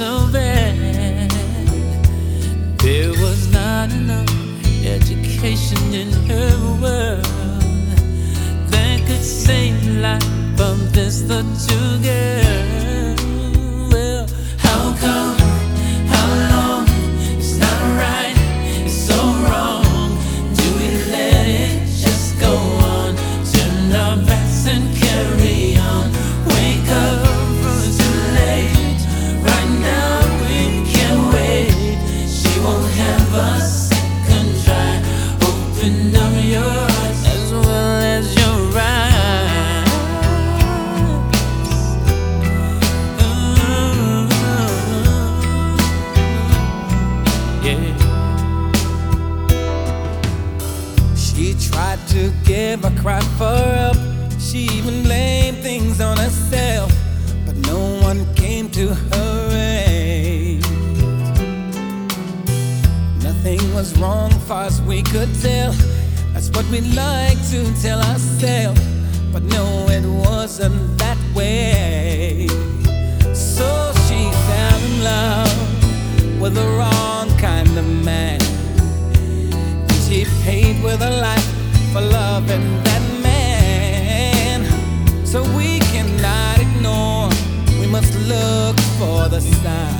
so bad. There was not enough education in her world that could save life from this the two. She tried to give a cry for help. She even blamed things on herself, but no one came to her aid. Nothing was wrong, far as we could tell. That's what we like to tell ourselves, but no, it wasn't that way. So she fell in love with the wrong kind of man. With her life for loving that man. So we cannot ignore, we must look for the signs.